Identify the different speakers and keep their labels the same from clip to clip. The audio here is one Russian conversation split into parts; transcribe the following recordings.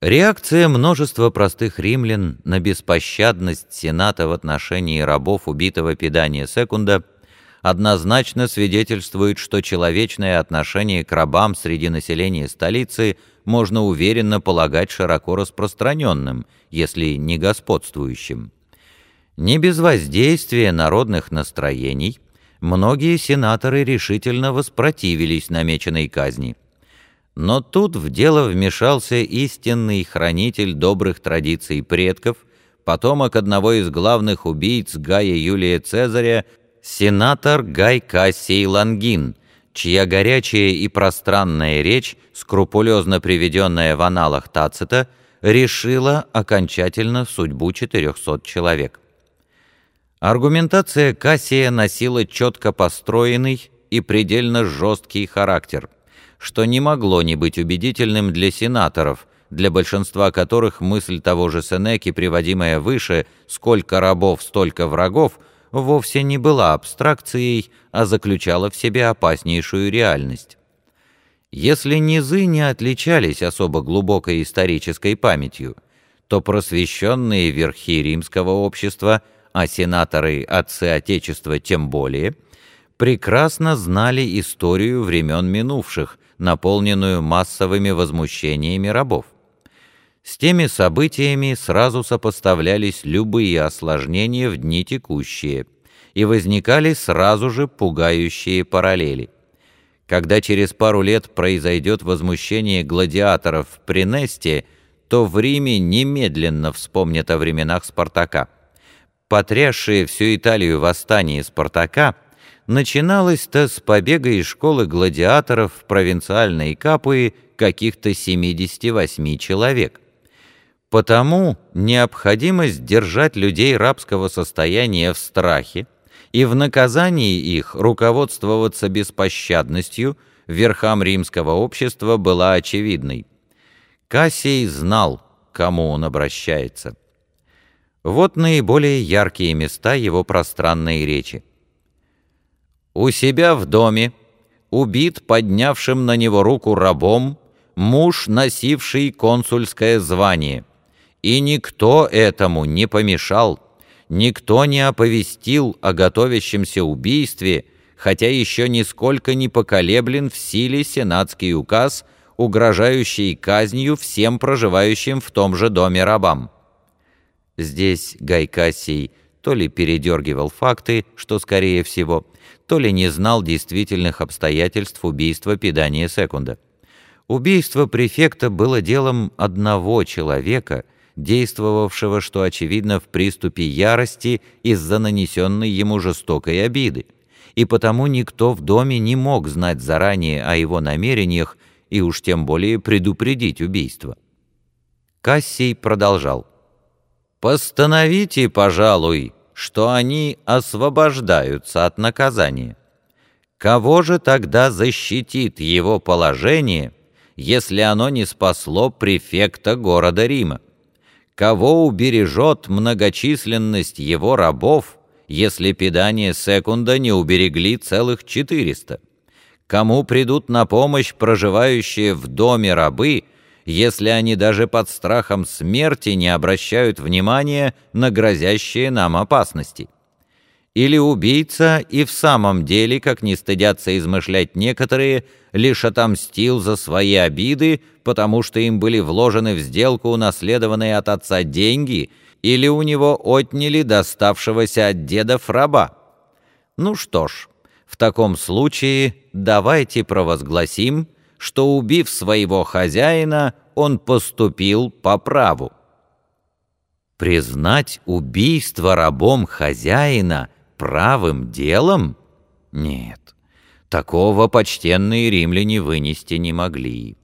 Speaker 1: Реакция множества простых римлян на беспощадность Сената в отношении рабов убитого Педания Секунда однозначно свидетельствует, что человечное отношение к рабам среди населения столицы можно уверенно полагать широко распространенным, если не господствующим. Не без воздействия народных настроений многие сенаторы решительно воспротивились намеченной казни – но тут в дело вмешался истинный хранитель добрых традиций предков, потомок одного из главных убийц Гая Юлия Цезаря, сенатор Гай Кассий Лангин, чья горячая и пространная речь, скрупулезно приведенная в аналах Тацита, решила окончательно судьбу 400 человек. Аргументация Кассия носила четко построенный и предельно жесткий характер – что не могло не быть убедительным для сенаторов, для большинства которых мысль того же Сенеки, приводимая выше «сколько рабов, столько врагов», вовсе не была абстракцией, а заключала в себе опаснейшую реальность. Если низы не отличались особо глубокой исторической памятью, то просвещенные верхи римского общества, а сенаторы отцы Отечества тем более, прекрасно знали историю времен минувших, наполненную массовыми возмущениями рабов. С теми событиями сразу сопоставлялись любые осложнения в дни текущие, и возникали сразу же пугающие параллели. Когда через пару лет произойдет возмущение гладиаторов в Принесте, то в Риме немедленно вспомнят о временах Спартака. Потрясшие всю Италию восстание Спартака – Начиналось-то с побега из школы гладиаторов в провинциальной Капуи каких-то 78 человек. Потому необходимость держать людей рабского состояния в страхе и в наказании их руководствоваться беспощадностью верхам римского общества была очевидной. Кассий знал, кому он обращается. Вот наиболее яркие места его пространной речи. У себя в доме убит поднявшим на него руку рабом муж, носивший консульское звание. И никто этому не помешал, никто не оповестил о готовящемся убийстве, хотя еще нисколько не поколеблен в силе сенатский указ, угрожающий казнью всем проживающим в том же доме рабам. Здесь Гай Кассий то ли передергивал факты, что скорее всего, то ли не знал действительных обстоятельств убийства Педания Секунда. Убийство префекта было делом одного человека, действовавшего, что очевидно, в приступе ярости из-за нанесенной ему жестокой обиды, и потому никто в доме не мог знать заранее о его намерениях и уж тем более предупредить убийство. Кассий продолжал. «Постановите, пожалуй, что они освобождаются от наказания. Кого же тогда защитит его положение, если оно не спасло префекта города Рима? Кого убережет многочисленность его рабов, если педание секунда не уберегли целых четыреста? Кому придут на помощь проживающие в доме рабы, если они даже под страхом смерти не обращают внимания на грозящие нам опасности. Или убийца и в самом деле, как не стыдятся измышлять некоторые, лишь отомстил за свои обиды, потому что им были вложены в сделку унаследованные от отца деньги, или у него отняли доставшегося от дедов раба. Ну что ж, в таком случае давайте провозгласим, что, убив своего хозяина, он поступил по праву. Признать убийство рабом хозяина правым делом? Нет, такого почтенные римляне вынести не могли.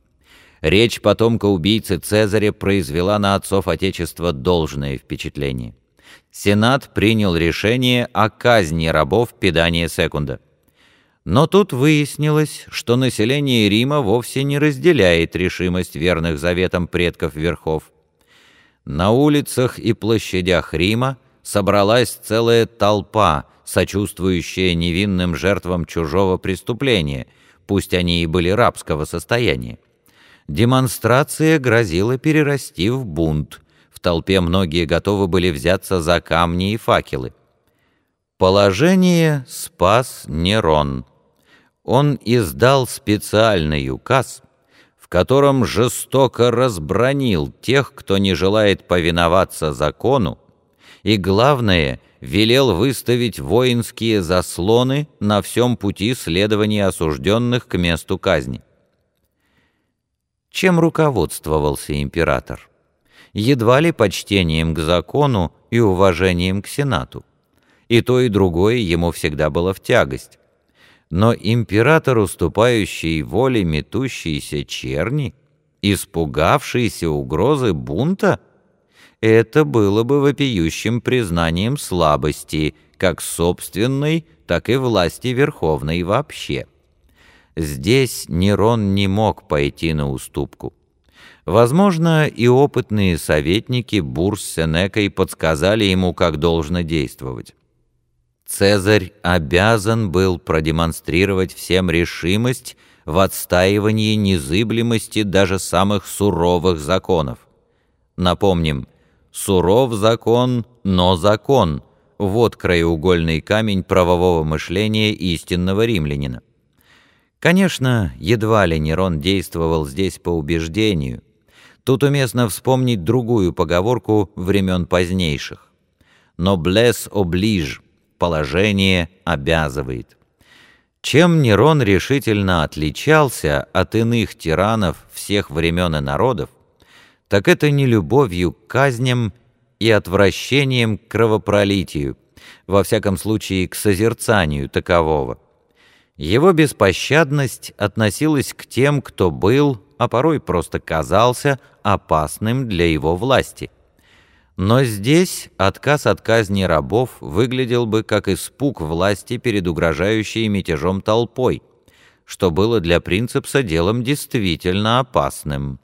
Speaker 1: Речь потомка убийцы Цезаря произвела на отцов Отечества должное впечатление. Сенат принял решение о казни рабов Педания Секунда. Но тут выяснилось, что население Рима вовсе не разделяет решимость верных заветам предков верхов. На улицах и площадях Рима собралась целая толпа, сочувствующая невинным жертвам чужого преступления, пусть они и были рабского состояния. Демонстрация грозила перерасти в бунт. В толпе многие готовы были взяться за камни и факелы. Положение спас Нерон. Он издал специальный указ, в котором жестоко разбронил тех, кто не желает повиноваться закону, и, главное, велел выставить воинские заслоны на всем пути следования осужденных к месту казни. Чем руководствовался император? Едва ли почтением к закону и уважением к Сенату. И то, и другое ему всегда было в тягость. Но император, уступающий воле метущейся черни, испугавшийся угрозы бунта, это было бы вопиющим признанием слабости, как собственной, так и власти верховной вообще. Здесь Нерон не мог пойти на уступку. Возможно, и опытные советники Бурс с Сенекой подсказали ему, как должно действовать. Цезарь обязан был продемонстрировать всем решимость в отстаивании незыблемости даже самых суровых законов. Напомним, суров закон, но закон – вот краеугольный камень правового мышления истинного римлянина. Конечно, едва ли Нерон действовал здесь по убеждению. Тут уместно вспомнить другую поговорку времен позднейших. Но «блес оближ» — положение обязывает. Чем Нерон решительно отличался от иных тиранов всех времен и народов, так это не любовью к казням и отвращением к кровопролитию, во всяком случае к созерцанию такового. Его беспощадность относилась к тем, кто был, а порой просто казался, опасным для его власти. Но здесь отказ от казни рабов выглядел бы как испуг власти перед угрожающей мятежом толпой, что было для принципса делом действительно опасным.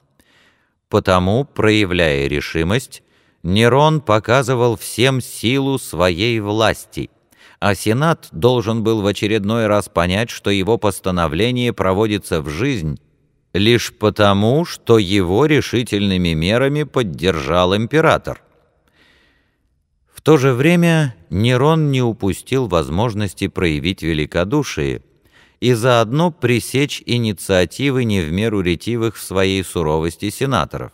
Speaker 1: Потому, проявляя решимость, Нерон показывал всем силу своей власти – а Сенат должен был в очередной раз понять, что его постановление проводится в жизнь лишь потому, что его решительными мерами поддержал император. То же время Нерон не упустил возможности проявить великодушие и заодно пресечь инициативы не в меру ретивых в своей суровости сенаторов.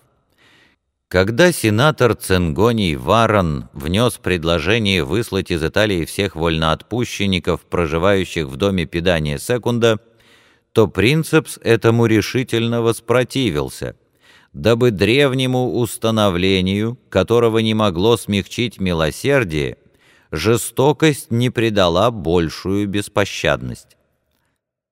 Speaker 1: Когда сенатор Ценгоний Варон внес предложение выслать из Италии всех вольноотпущенников, проживающих в доме Педания Секунда, то принцепс этому решительно воспротивился, дабы древнему установлению, которого не могло смягчить милосердие, жестокость не придала большую беспощадность.